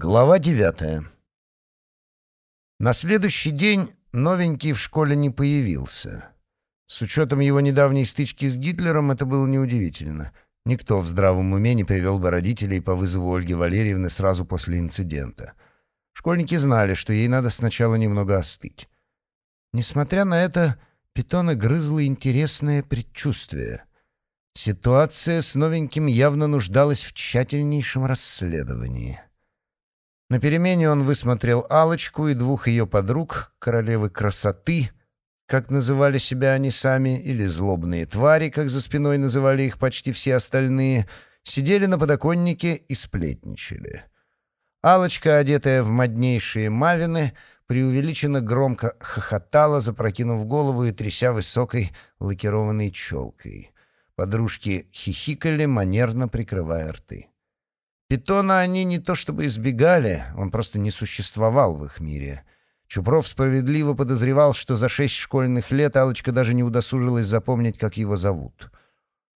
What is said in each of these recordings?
Глава девятая. На следующий день новенький в школе не появился. С учетом его недавней стычки с Гитлером это было неудивительно. Никто в здравом уме не привел бы родителей по вызову Ольги Валерьевны сразу после инцидента. Школьники знали, что ей надо сначала немного остыть. Несмотря на это, питона грызло интересное предчувствие. Ситуация с новеньким явно нуждалась в тщательнейшем расследовании. На перемене он высмотрел алочку и двух ее подруг, королевы красоты, как называли себя они сами, или злобные твари, как за спиной называли их почти все остальные, сидели на подоконнике и сплетничали. алочка одетая в моднейшие мавины, преувеличенно громко хохотала, запрокинув голову и тряся высокой лакированной челкой. Подружки хихикали, манерно прикрывая рты. Питона они не то чтобы избегали, он просто не существовал в их мире. Чупров справедливо подозревал, что за шесть школьных лет алочка даже не удосужилась запомнить, как его зовут.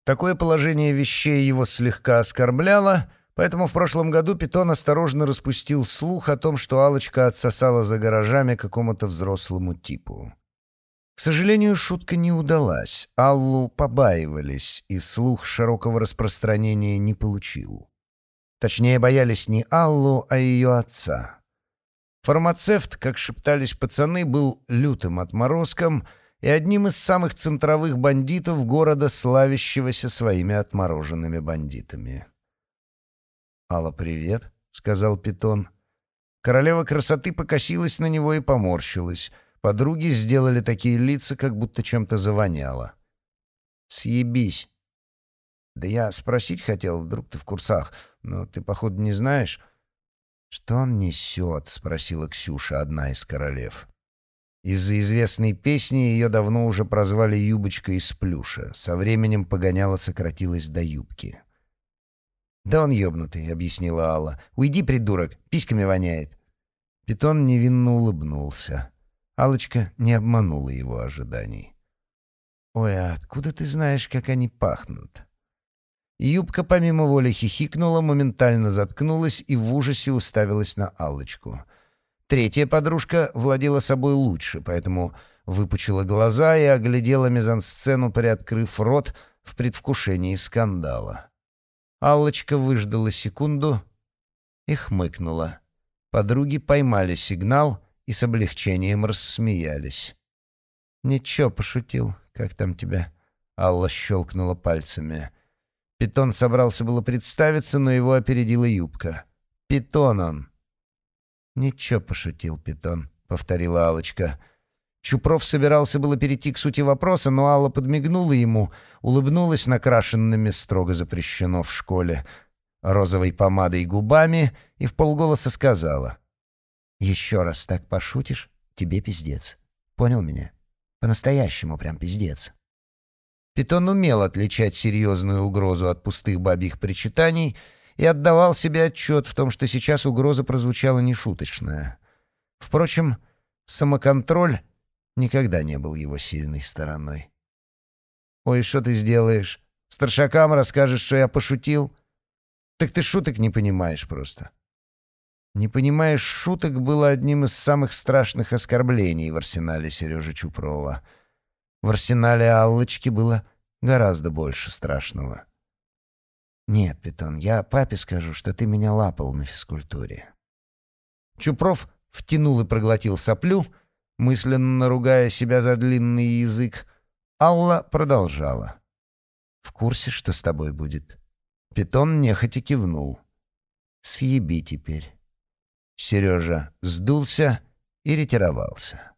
Такое положение вещей его слегка оскорбляло, поэтому в прошлом году Питон осторожно распустил слух о том, что алочка отсосала за гаражами какому-то взрослому типу. К сожалению, шутка не удалась. Аллу побаивались, и слух широкого распространения не получил. Точнее, боялись не Аллу, а ее отца. Фармацевт, как шептались пацаны, был лютым отморозком и одним из самых центровых бандитов города, славящегося своими отмороженными бандитами. «Алла, привет», — сказал Питон. Королева красоты покосилась на него и поморщилась. Подруги сделали такие лица, как будто чем-то завоняло. «Съебись», «Да я спросить хотел, вдруг ты в курсах, но ты, походу, не знаешь». «Что он несет?» — спросила Ксюша, одна из королев. Из-за известной песни ее давно уже прозвали «Юбочка из плюша». Со временем погоняла сократилась до юбки. «Да он ёбнутый», — объяснила Алла. «Уйди, придурок, письками воняет». Питон невинно улыбнулся. алочка не обманула его ожиданий. «Ой, а откуда ты знаешь, как они пахнут?» Юбка помимо воли хихикнула, моментально заткнулась и в ужасе уставилась на Аллочку. Третья подружка владела собой лучше, поэтому выпучила глаза и оглядела мизансцену, приоткрыв рот в предвкушении скандала. Аллочка выждала секунду и хмыкнула. Подруги поймали сигнал и с облегчением рассмеялись. «Ничего, пошутил. Как там тебя?» Алла щелкнула пальцами. Питон собрался было представиться, но его опередила юбка. «Питон он!» «Ничего», — пошутил Питон, — повторила алочка Чупров собирался было перейти к сути вопроса, но Алла подмигнула ему, улыбнулась накрашенными строго запрещено в школе розовой помадой губами и в полголоса сказала. «Еще раз так пошутишь, тебе пиздец. Понял меня? По-настоящему прям пиздец». Питон умел отличать серьезную угрозу от пустых бабьих причитаний и отдавал себе отчет в том, что сейчас угроза прозвучала нешуточная. Впрочем, самоконтроль никогда не был его сильной стороной. «Ой, что ты сделаешь? Старшакам расскажешь, что я пошутил? Так ты шуток не понимаешь просто». «Не понимаешь шуток» было одним из самых страшных оскорблений в арсенале Сережи Чупрова — в арсенале Аллочки было гораздо больше страшного. «Нет, Питон, я папе скажу, что ты меня лапал на физкультуре». Чупров втянул и проглотил соплю, мысленно ругая себя за длинный язык. Алла продолжала. «В курсе, что с тобой будет?» Питон нехотя кивнул. «Съеби теперь». Сережа сдулся и ретировался.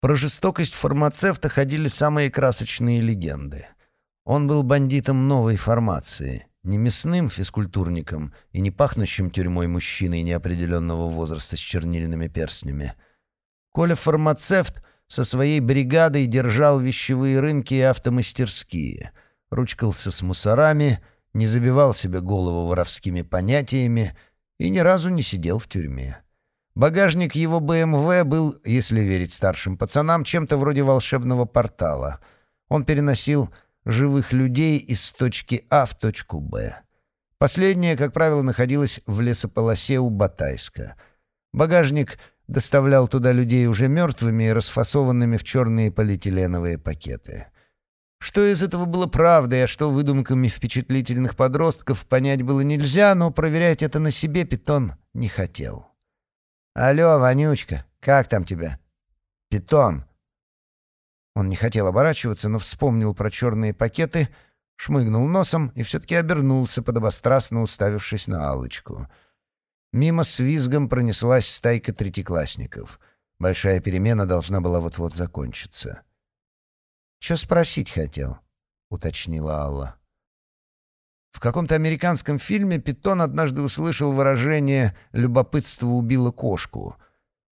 Про жестокость фармацевта ходили самые красочные легенды. Он был бандитом новой формации, не мясным физкультурником и не пахнущим тюрьмой мужчиной неопределенного возраста с чернильными перстнями. Коля фармацевт со своей бригадой держал вещевые рынки и автомастерские, ручкался с мусорами, не забивал себе голову воровскими понятиями и ни разу не сидел в тюрьме. Багажник его БМВ был, если верить старшим пацанам, чем-то вроде волшебного портала. Он переносил живых людей из точки А в точку Б. Последняя, как правило, находилась в лесополосе у Батайска. Багажник доставлял туда людей уже мертвыми и расфасованными в черные полиэтиленовые пакеты. Что из этого было правдой, а что выдумками впечатлительных подростков, понять было нельзя, но проверять это на себе Питон не хотел. «Алло, Вонючка, как там тебя?» «Питон!» Он не хотел оборачиваться, но вспомнил про черные пакеты — шмыгнул носом и все-таки обернулся, подобострастно уставившись на алочку Мимо с визгом пронеслась стайка третьеклассников. Большая перемена должна была вот-вот закончиться. «Че спросить хотел?» — уточнила Алла. В каком-то американском фильме Питон однажды услышал выражение «любопытство убило кошку».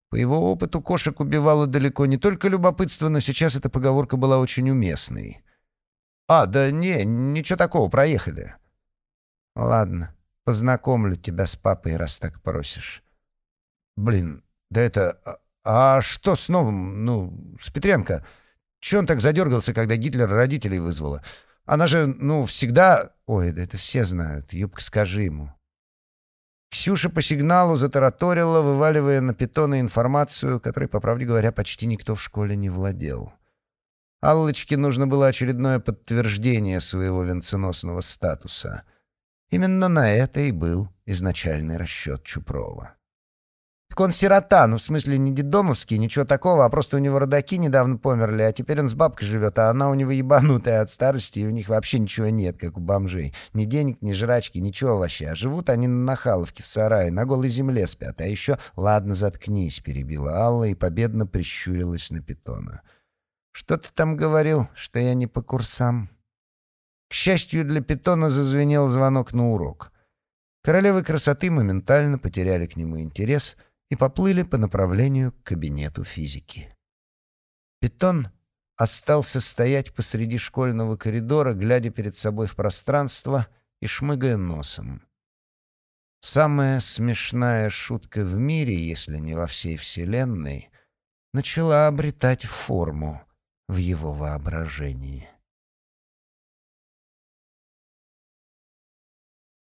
По его опыту кошек убивало далеко не только любопытство, но сейчас эта поговорка была очень уместной. «А, да не, ничего такого, проехали». «Ладно, познакомлю тебя с папой, раз так просишь». «Блин, да это... А, а что с новым, ну, с Петренко? Чего он так задергался, когда Гитлер родителей вызвала? Она же, ну, всегда... Ой, да это все знают. Юбка, скажи ему». Ксюша по сигналу затараторила, вываливая на питона информацию, которой, по правде говоря, почти никто в школе не владел. Аллочке нужно было очередное подтверждение своего венценосного статуса. Именно на это и был изначальный расчет Чупрова. Так он сирота, ну в смысле не дедомовский, ничего такого, а просто у него родаки недавно померли, а теперь он с бабкой живет, а она у него ебанутая от старости, и у них вообще ничего нет, как у бомжей. Ни денег, ни жрачки, ничего вообще. А живут они на Нахаловке в сарае, на голой земле спят. А еще «Ладно, заткнись», — перебила Алла и победно прищурилась на питона. — что ты там говорил, что я не по курсам?» К счастью для питона зазвенел звонок на урок. Королевы красоты моментально потеряли к нему интерес и поплыли по направлению к кабинету физики. Питон остался стоять посреди школьного коридора, глядя перед собой в пространство и шмыгая носом. Самая смешная шутка в мире, если не во всей Вселенной, начала обретать форму в его воображении.